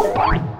Pica